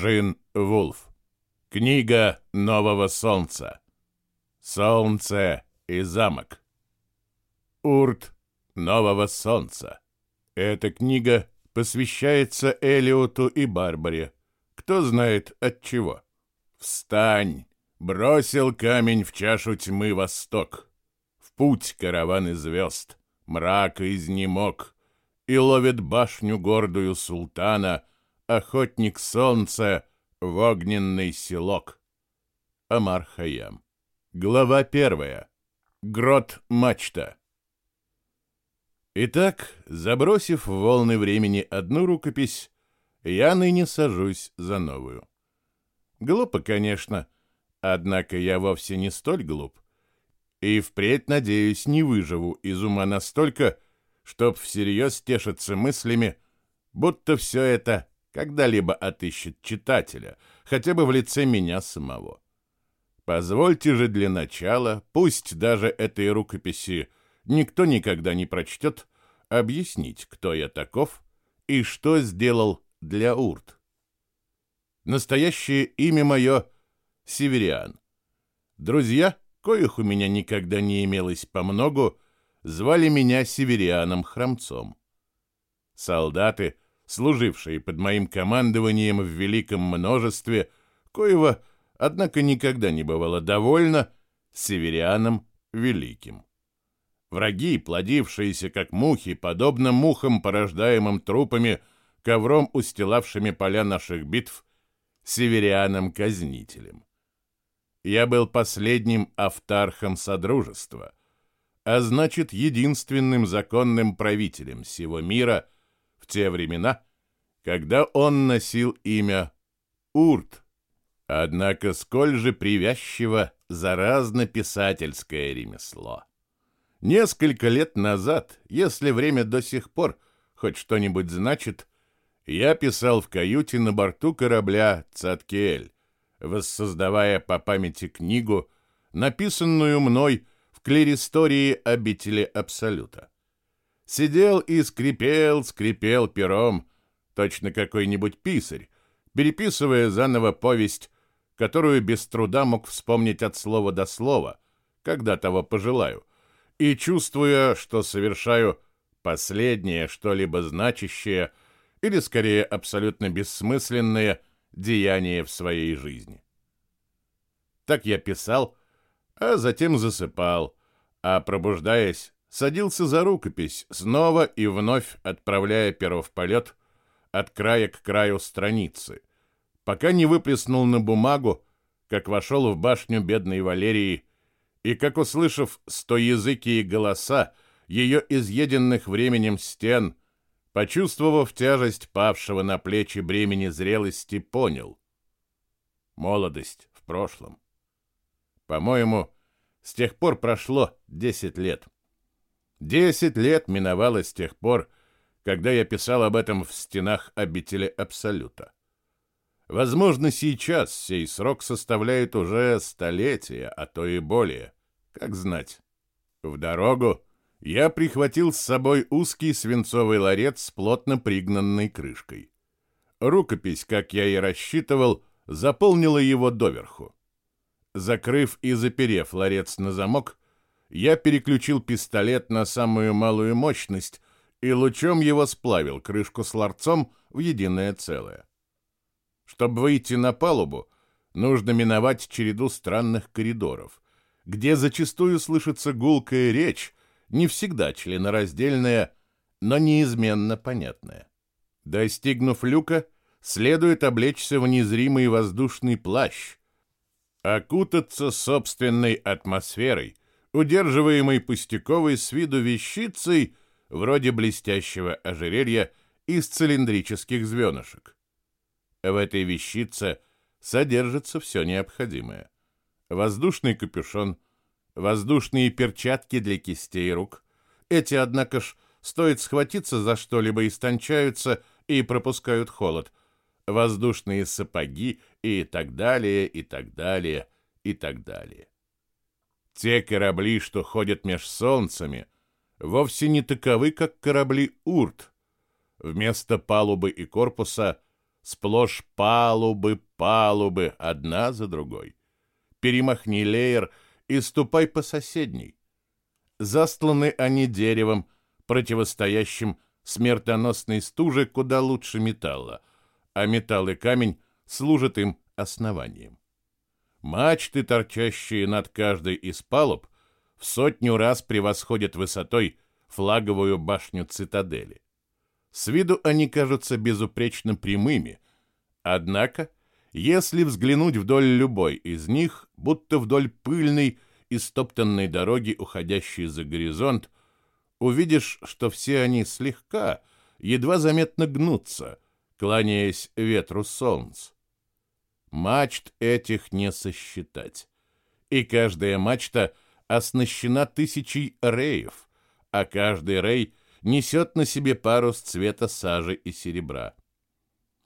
Джин Вулф. Книга Нового Солнца. Солнце и замок. Урт Нового Солнца. Эта книга посвящается Элиоту и Барбаре. Кто знает от чего. Встань! Бросил камень в чашу тьмы восток. В путь караваны звезд, мрак изнемог, И ловит башню гордую султана Охотник солнца в огненный селок. Амар Хаям. Глава первая. Грот мачта. Итак, забросив в волны времени одну рукопись, я ныне сажусь за новую. Глупо, конечно, однако я вовсе не столь глуп. И впредь, надеюсь, не выживу из ума настолько, чтоб всерьез тешиться мыслями, будто все это когда-либо отыщет читателя, хотя бы в лице меня самого. Позвольте же для начала, пусть даже этой рукописи никто никогда не прочтет, объяснить, кто я таков и что сделал для Урт. Настоящее имя мое — Севериан. Друзья, коих у меня никогда не имелось по многу, звали меня Северианом Храмцом. Солдаты, служившие под моим командованием в великом множестве, коего, однако, никогда не бывало довольно, Северианом Великим. Враги, плодившиеся как мухи, подобно мухам, порождаемым трупами, ковром устилавшими поля наших битв, северианом-казнителем. Я был последним автархом Содружества, а значит, единственным законным правителем всего мира в те времена, когда он носил имя Урт. Однако сколь же привязчиво заразно писательское ремесло. Несколько лет назад, если время до сих пор хоть что-нибудь значит, я писал в каюте на борту корабля «Цаткиэль», воссоздавая по памяти книгу, написанную мной в клеристории обители Абсолюта. Сидел и скрипел, скрипел пером, точно какой-нибудь писарь, переписывая заново повесть, которую без труда мог вспомнить от слова до слова, когда того пожелаю, и чувствуя, что совершаю последнее что-либо значащее – или скорее абсолютно бессмысленные деяния в своей жизни. Так я писал, а затем засыпал, а пробуждаясь, садился за рукопись, снова и вновь отправляя перо в полет от края к краю страницы, пока не выплеснул на бумагу, как вошел в башню бедной Валерии, и как, услышав стоязыкие голоса ее изъеденных временем стен, почувствовав тяжесть павшего на плечи бремени зрелости, понял. Молодость в прошлом. По-моему, с тех пор прошло десять лет. Десять лет миновало с тех пор, когда я писал об этом в стенах обители Абсолюта. Возможно, сейчас сей срок составляет уже столетия, а то и более. Как знать. В дорогу я прихватил с собой узкий свинцовый ларец с плотно пригнанной крышкой. Рукопись, как я и рассчитывал, заполнила его доверху. Закрыв и заперев ларец на замок, я переключил пистолет на самую малую мощность и лучом его сплавил крышку с ларцом в единое целое. Чтобы выйти на палубу, нужно миновать череду странных коридоров, где зачастую слышится гулкая речь, не всегда членораздельное, но неизменно понятное. Достигнув люка, следует облечься в незримый воздушный плащ, окутаться собственной атмосферой, удерживаемой пустяковой с виду вещицей вроде блестящего ожерелья из цилиндрических звенышек. В этой вещице содержится все необходимое. Воздушный капюшон – воздушные перчатки для кистей рук. Эти, однако ж, стоит схватиться за что-либо, истончаются и пропускают холод. Воздушные сапоги и так далее, и так далее, и так далее. Те корабли, что ходят меж солнцами, вовсе не таковы, как корабли «Урт». Вместо палубы и корпуса сплошь палубы, палубы, одна за другой. Перемахни леер и ступай по соседней. Застланы они деревом, противостоящим смертоносной стуже куда лучше металла, а металл и камень служат им основанием. Мачты, торчащие над каждой из палуб, в сотню раз превосходят высотой флаговую башню цитадели. С виду они кажутся безупречно прямыми, однако, если взглянуть вдоль любой из них, будто вдоль пыльной и стоптанной дороги, уходящей за горизонт, увидишь, что все они слегка, едва заметно гнутся, кланяясь ветру солнц. Мачт этих не сосчитать. И каждая мачта оснащена тысячей реев, а каждый рей несет на себе парус цвета сажи и серебра.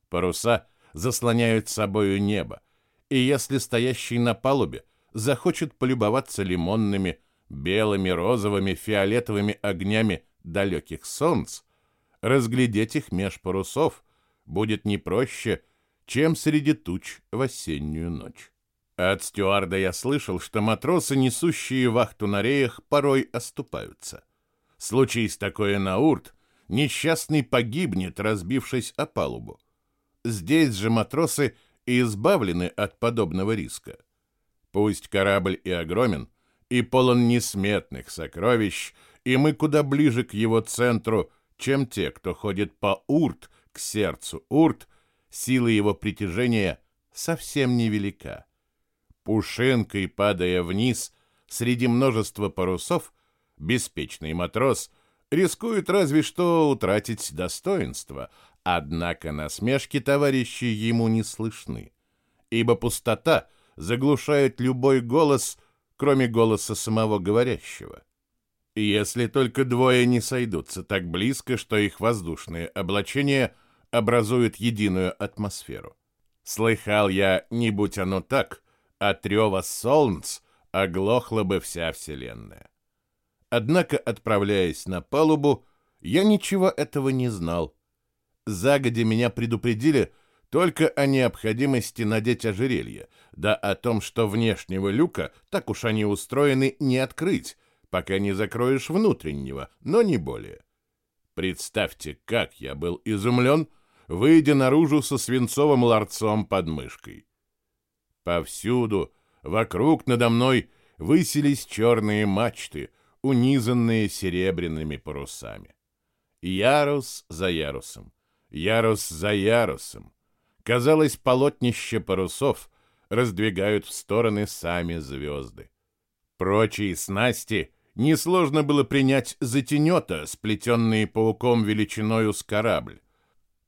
Паруса заслоняют собою небо, и если стоящий на палубе захочет полюбоваться лимонными, белыми, розовыми, фиолетовыми огнями далеких солнц, разглядеть их меж парусов будет не проще, чем среди туч в осеннюю ночь. От стюарда я слышал, что матросы, несущие вахту на реях, порой оступаются. Случись такое на урт, несчастный погибнет, разбившись о палубу. Здесь же матросы избавлены от подобного риска. Пусть корабль и огромен, и полон несметных сокровищ, и мы куда ближе к его центру, чем те, кто ходит по урт, к сердцу урт, сила его притяжения совсем невелика. Пушинкой падая вниз среди множества парусов, беспечный матрос рискует разве что утратить достоинство, однако насмешки товарищей ему не слышны, ибо пустота заглушает любой голос, кроме голоса самого говорящего. Если только двое не сойдутся так близко, что их воздушные облачения образуют единую атмосферу. Слыхал я, не будь оно так, от рева солнц оглохла бы вся вселенная. Однако, отправляясь на палубу, я ничего этого не знал. Загодя меня предупредили только о необходимости надеть ожерелье, да о том, что внешнего люка, так уж они устроены, не открыть, пока не закроешь внутреннего, но не более. Представьте, как я был изумлен, выйдя наружу со свинцовым ларцом под мышкой. Повсюду, вокруг надо мной, высились черные мачты, унизанные серебряными парусами. Ярус за ярусом, ярус за ярусом. Казалось, полотнище парусов раздвигают в стороны сами звезды. Прочие снасти несложно было принять за тенета, сплетенные пауком величиною с корабль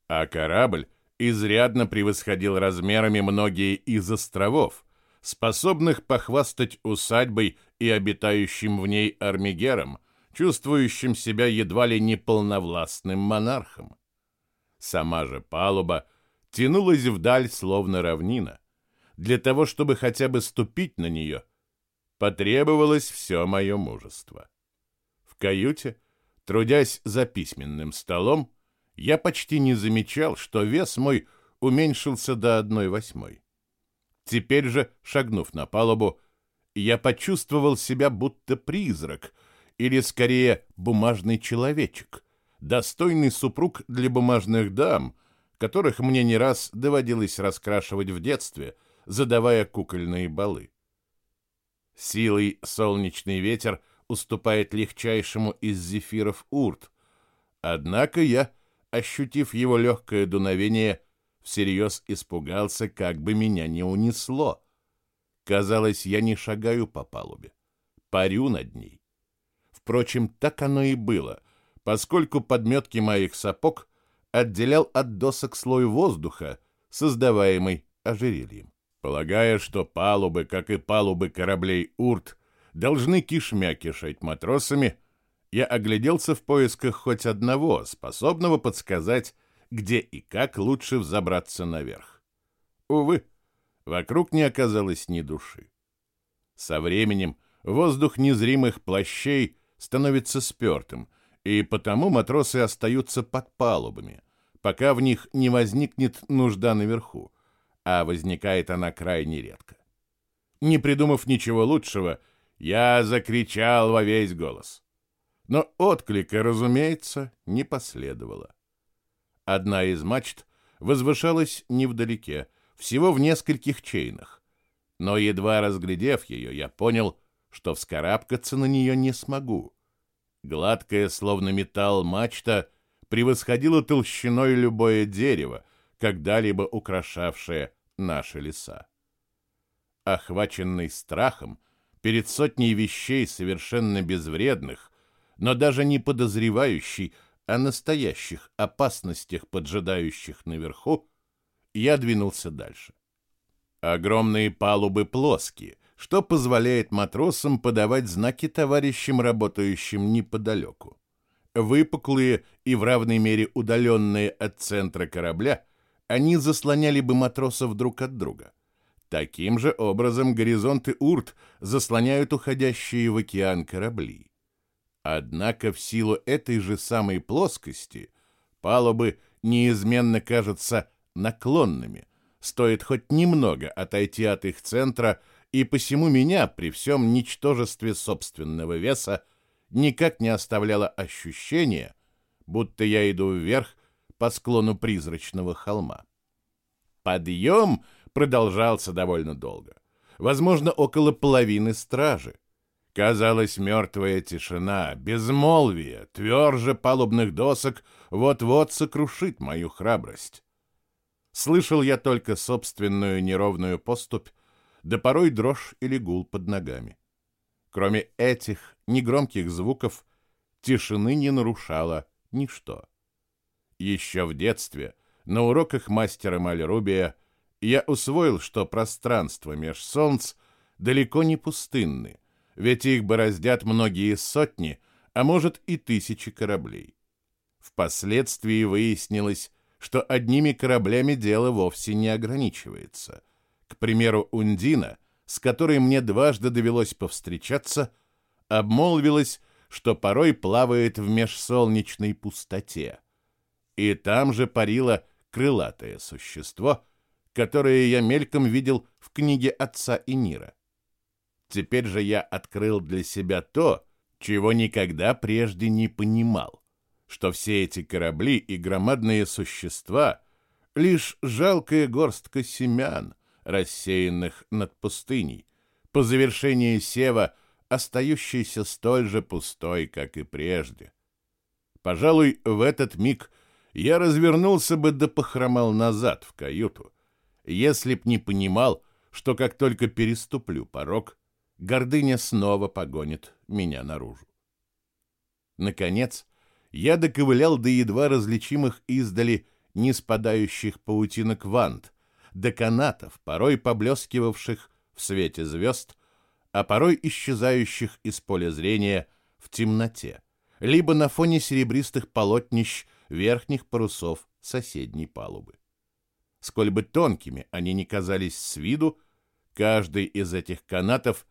а корабль изрядно превосходил размерами многие из островов, способных похвастать усадьбой и обитающим в ней армигером, чувствующим себя едва ли не полновластным монархом. Сама же палуба тянулась вдаль, словно равнина. Для того, чтобы хотя бы ступить на нее, потребовалось все мое мужество. В каюте, трудясь за письменным столом, я почти не замечал, что вес мой уменьшился до одной восьмой. Теперь же, шагнув на палубу, я почувствовал себя будто призрак, или скорее бумажный человечек, достойный супруг для бумажных дам, которых мне не раз доводилось раскрашивать в детстве, задавая кукольные балы. Силой солнечный ветер уступает легчайшему из зефиров урт, однако я ощутив его легкое дуновение, всерьез испугался, как бы меня не унесло. Казалось, я не шагаю по палубе, парю над ней. Впрочем, так оно и было, поскольку подметки моих сапог отделял от досок слой воздуха, создаваемый ожерельем. Полагая, что палубы, как и палубы кораблей «Урт», должны кишмя кишать матросами, я огляделся в поисках хоть одного, способного подсказать, где и как лучше взобраться наверх. Увы, вокруг не оказалось ни души. Со временем воздух незримых плащей становится спертым, и потому матросы остаются под палубами, пока в них не возникнет нужда наверху, а возникает она крайне редко. Не придумав ничего лучшего, я закричал во весь голос. Но отклика, разумеется, не последовало. Одна из мачт возвышалась невдалеке, всего в нескольких чейнах. Но едва разглядев ее, я понял, что вскарабкаться на нее не смогу. Гладкая, словно металл, мачта превосходила толщиной любое дерево, когда-либо украшавшее наши леса. Охваченный страхом перед сотней вещей совершенно безвредных, но даже не подозревающий о настоящих опасностях, поджидающих наверху, я двинулся дальше. Огромные палубы плоские, что позволяет матросам подавать знаки товарищам, работающим неподалеку. Выпуклые и в равной мере удаленные от центра корабля, они заслоняли бы матросов друг от друга. Таким же образом горизонты урт заслоняют уходящие в океан корабли. Однако в силу этой же самой плоскости палубы неизменно кажутся наклонными, стоит хоть немного отойти от их центра, и посему меня при всем ничтожестве собственного веса никак не оставляло ощущение, будто я иду вверх по склону призрачного холма. Подъем продолжался довольно долго, возможно, около половины стражи. Казалось, мертвая тишина, безмолвие, тверже палубных досок вот-вот сокрушит мою храбрость. Слышал я только собственную неровную поступь, да порой дрожь или гул под ногами. Кроме этих негромких звуков, тишины не нарушало ничто. Еще в детстве, на уроках мастера Мальрубия, я усвоил, что пространство меж солнц далеко не пустынны, ведь их бороздят многие сотни, а может и тысячи кораблей. Впоследствии выяснилось, что одними кораблями дело вовсе не ограничивается. К примеру, Ундина, с которой мне дважды довелось повстречаться, обмолвилась, что порой плавает в межсолнечной пустоте. И там же парило крылатое существо, которое я мельком видел в книге отца Инира. Теперь же я открыл для себя то, чего никогда прежде не понимал, что все эти корабли и громадные существа — лишь жалкая горстка семян, рассеянных над пустыней, по завершении сева остающейся столь же пустой, как и прежде. Пожалуй, в этот миг я развернулся бы да похромал назад в каюту, если б не понимал, что как только переступлю порог, гордыня снова погонит меня наружу. Наконец, я доковылял до едва различимых издали не спадающих паутинок вант, до канатов, порой поблескивавших в свете звезд, а порой исчезающих из поля зрения в темноте, либо на фоне серебристых полотнищ верхних парусов соседней палубы. Сколь бы тонкими они ни казались с виду, каждый из этих канатов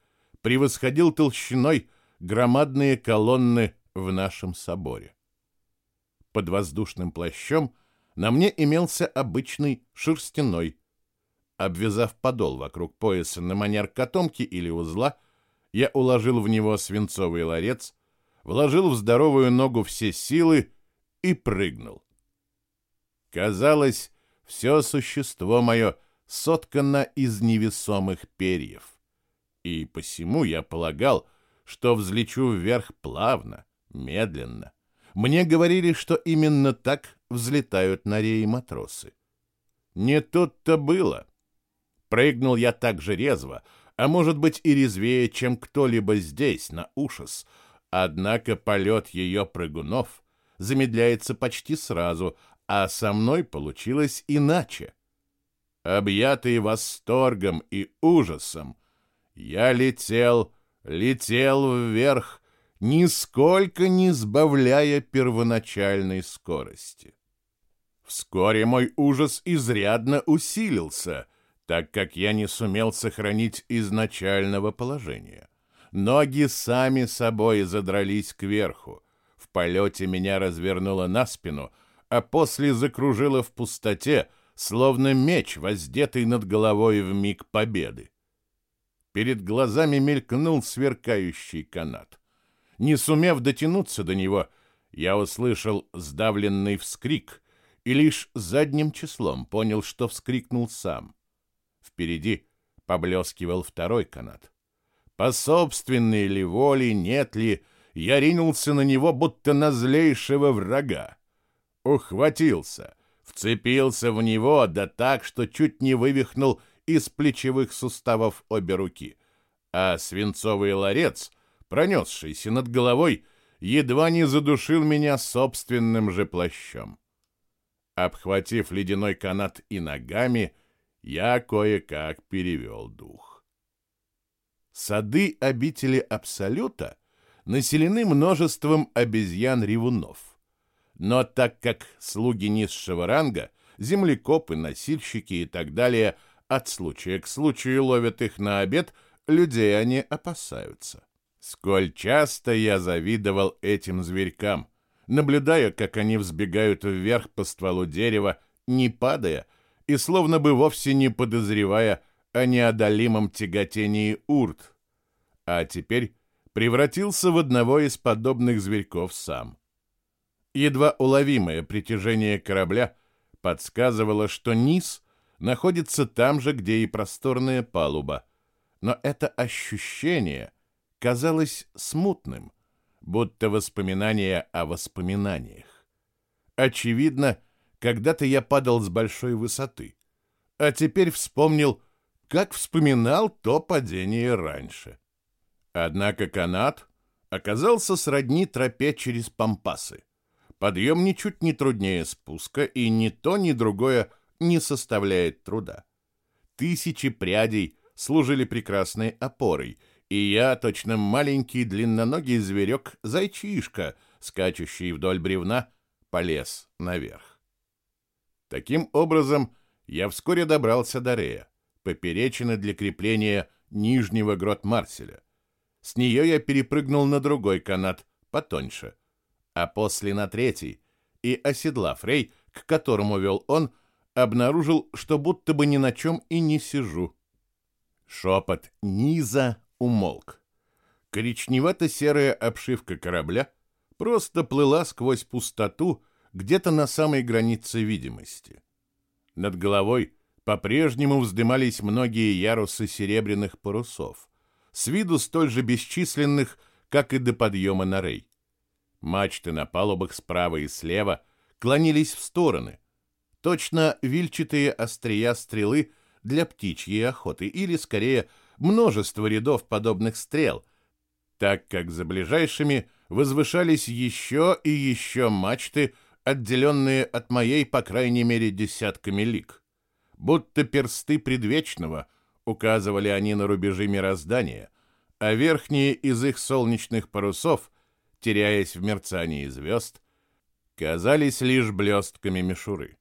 превосходил толщиной громадные колонны в нашем соборе. Под воздушным плащом на мне имелся обычный шерстяной. Обвязав подол вокруг пояса на манер котомки или узла, я уложил в него свинцовый ларец, вложил в здоровую ногу все силы и прыгнул. Казалось, все существо мое соткано из невесомых перьев и посему я полагал, что взлечу вверх плавно, медленно. Мне говорили, что именно так взлетают на реи матросы. Не тут-то было. Прыгнул я так же резво, а может быть и резвее, чем кто-либо здесь, на ушас. Однако полет ее прыгунов замедляется почти сразу, а со мной получилось иначе. Объятый восторгом и ужасом, я летел, летел вверх, нисколько не сбавляя первоначальной скорости. Вскоре мой ужас изрядно усилился, так как я не сумел сохранить изначального положения. Ноги сами собой задрались кверху. В полете меня развернуло на спину, а после закружило в пустоте, словно меч, воздетый над головой в миг победы. Перед глазами мелькнул сверкающий канат. Не сумев дотянуться до него, я услышал сдавленный вскрик и лишь задним числом понял, что вскрикнул сам. Впереди поблескивал второй канат. По собственной ли воле, нет ли, я ринулся на него, будто на злейшего врага. Ухватился, вцепился в него, да так, что чуть не вывихнул из плечевых суставов обе руки, а свинцовый ларец, пронесшийся над головой, едва не задушил меня собственным же плащом. Обхватив ледяной канат и ногами, я кое-как перевел дух. Сады обители Абсолюта населены множеством обезьян-ревунов. Но так как слуги низшего ранга, землекопы, носильщики и так далее от случая к случаю ловят их на обед, людей они опасаются. Сколь часто я завидовал этим зверькам, наблюдая, как они взбегают вверх по стволу дерева, не падая, и словно бы вовсе не подозревая о неодолимом тяготении урт. А теперь превратился в одного из подобных зверьков сам. Едва уловимое притяжение корабля подсказывало, что низ находится там же, где и просторная палуба, но это ощущение казалось смутным, будто воспоминание о воспоминаниях. Очевидно, когда-то я падал с большой высоты, а теперь вспомнил, как вспоминал то падение раньше. Однако канат оказался сродни тропе через пампасы. Подъем ничуть не труднее спуска, и ни то, ни другое не составляет труда. Тысячи прядей служили прекрасной опорой, и я, точно маленький длинноногий зверек-зайчишка, скачущий вдоль бревна, полез наверх. Таким образом, я вскоре добрался до Рея, поперечины для крепления нижнего грот Марселя. С нее я перепрыгнул на другой канат, потоньше, а после на третий, и, оседлав Рей, к которому вел он, обнаружил, что будто бы ни на чем и не сижу. Шепот низа умолк. Коричневато-серая обшивка корабля просто плыла сквозь пустоту где-то на самой границе видимости. Над головой по-прежнему вздымались многие ярусы серебряных парусов, с виду столь же бесчисленных, как и до подъема на рей. Мачты на палубах справа и слева клонились в стороны, точно вильчатые острия стрелы для птичьей охоты, или, скорее, множество рядов подобных стрел, так как за ближайшими возвышались еще и еще мачты, отделенные от моей, по крайней мере, десятками лик. Будто персты предвечного указывали они на рубежи мироздания, а верхние из их солнечных парусов, теряясь в мерцании звезд, казались лишь блестками мишуры.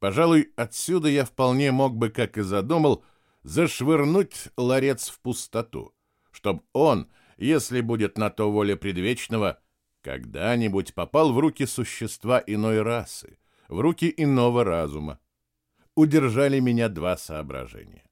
Пожалуй, отсюда я вполне мог бы, как и задумал, зашвырнуть ларец в пустоту, чтобы он, если будет на то воля предвечного, когда-нибудь попал в руки существа иной расы, в руки иного разума. Удержали меня два соображения.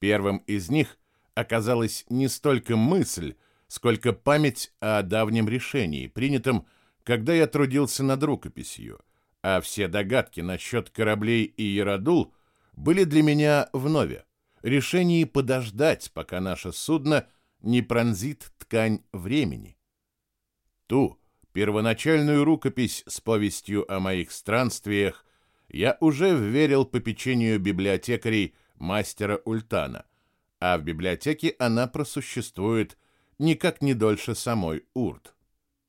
Первым из них оказалась не столько мысль, сколько память о давнем решении, принятом, когда я трудился над рукописью, а все догадки насчет кораблей и Ярадул были для меня вновь решении подождать, пока наше судно не пронзит ткань времени. Ту первоначальную рукопись с повестью о моих странствиях я уже вверил по печенью библиотекарей мастера Ультана, а в библиотеке она просуществует никак не дольше самой Урт.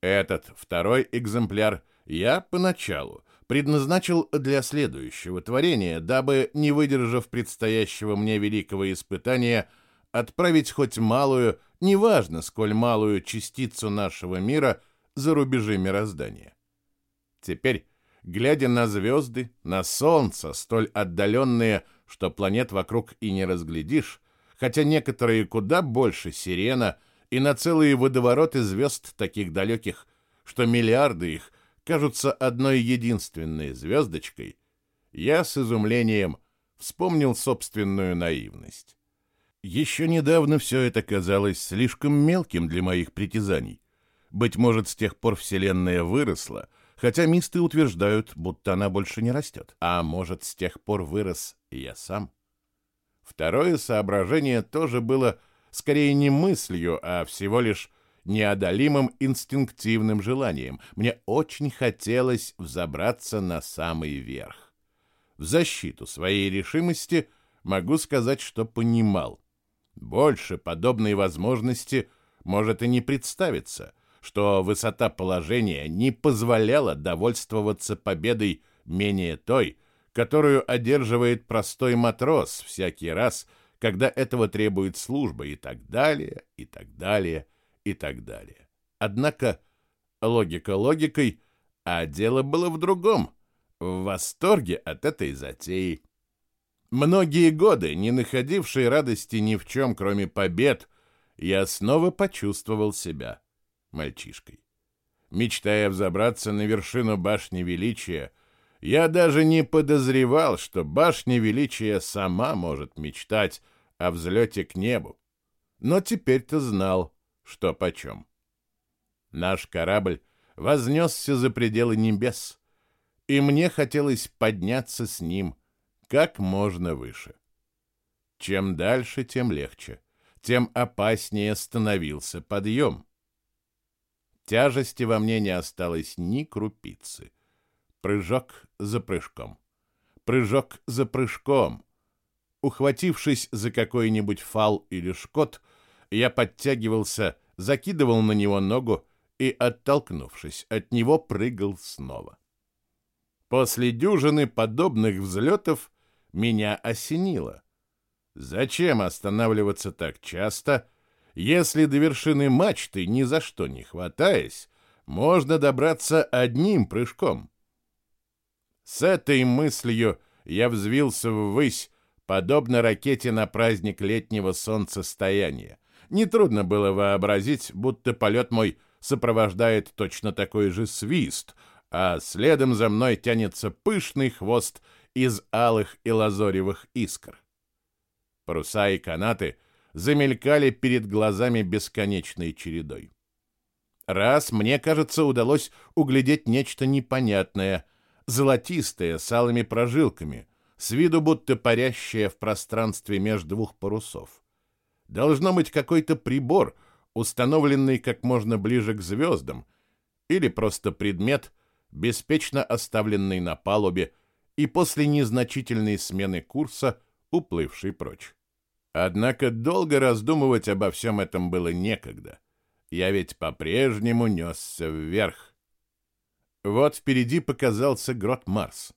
Этот второй экземпляр я поначалу предназначил для следующего творения, дабы, не выдержав предстоящего мне великого испытания, отправить хоть малую, неважно сколь малую частицу нашего мира за рубежи мироздания. Теперь, глядя на звезды, на солнце, столь отдаленные, что планет вокруг и не разглядишь, хотя некоторые куда больше Сирена и на целые водовороты звезд таких далеких, что миллиарды их кажутся одной единственной звездочкой, я с изумлением вспомнил собственную наивность. Еще недавно все это казалось слишком мелким для моих притязаний. Быть может, с тех пор Вселенная выросла, хотя мисты утверждают, будто она больше не растет. А может, с тех пор вырос я сам? Второе соображение тоже было скорее не мыслью, а всего лишь неодолимым инстинктивным желанием. Мне очень хотелось взобраться на самый верх. В защиту своей решимости могу сказать, что понимал. Больше подобной возможности может и не представиться, что высота положения не позволяла довольствоваться победой менее той, которую одерживает простой матрос всякий раз, когда этого требует служба и так далее, и так далее, и так далее. Однако логика логикой, а дело было в другом, в восторге от этой затеи. Многие годы, не находившие радости ни в чем, кроме побед, я снова почувствовал себя мальчишкой. Мечтая взобраться на вершину башни величия, я даже не подозревал, что башня величия сама может мечтать о взлете к небу. Но теперь-то знал, что почем. Наш корабль вознесся за пределы небес, и мне хотелось подняться с ним — как можно выше. Чем дальше, тем легче, тем опаснее становился подъем. Тяжести во мне не осталось ни крупицы. Прыжок за прыжком. Прыжок за прыжком. Ухватившись за какой-нибудь фал или шкот, я подтягивался, закидывал на него ногу и, оттолкнувшись от него, прыгал снова. После дюжины подобных взлетов меня осенило. Зачем останавливаться так часто, если до вершины мачты, ни за что не хватаясь, можно добраться одним прыжком? С этой мыслью я взвился ввысь, подобно ракете на праздник летнего солнцестояния. Нетрудно было вообразить, будто полет мой сопровождает точно такой же свист, а следом за мной тянется пышный хвост из алых и лазоревых искр. Паруса и канаты замелькали перед глазами бесконечной чередой. Раз мне, кажется, удалось углядеть нечто непонятное, золотистое, с алыми прожилками, с виду будто парящее в пространстве между двух парусов. Должно быть какой-то прибор, установленный как можно ближе к звездам, или просто предмет, беспечно оставленный на палубе и после незначительной смены курса уплывший прочь. Однако долго раздумывать обо всем этом было некогда. Я ведь по-прежнему несся вверх. Вот впереди показался грот Марс.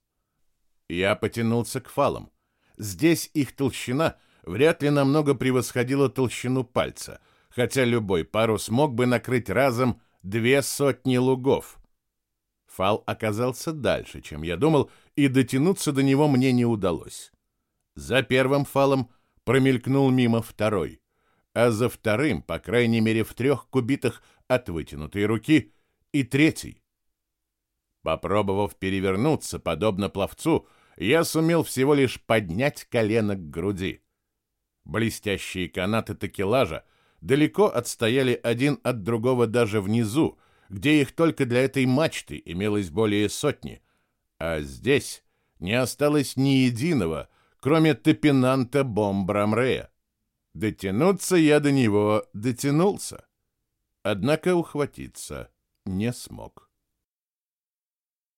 Я потянулся к фалам. Здесь их толщина вряд ли намного превосходила толщину пальца, хотя любой парус мог бы накрыть разом две сотни лугов. Фал оказался дальше, чем я думал, и дотянуться до него мне не удалось. За первым фалом промелькнул мимо второй, а за вторым, по крайней мере, в трех кубитах от вытянутой руки, и третий. Попробовав перевернуться, подобно пловцу, я сумел всего лишь поднять колено к груди. Блестящие канаты такелажа далеко отстояли один от другого даже внизу, где их только для этой мачты имелось более сотни, а здесь не осталось ни единого, кроме топинанта Бомбрамрея. Дотянуться я до него дотянулся, однако ухватиться не смог.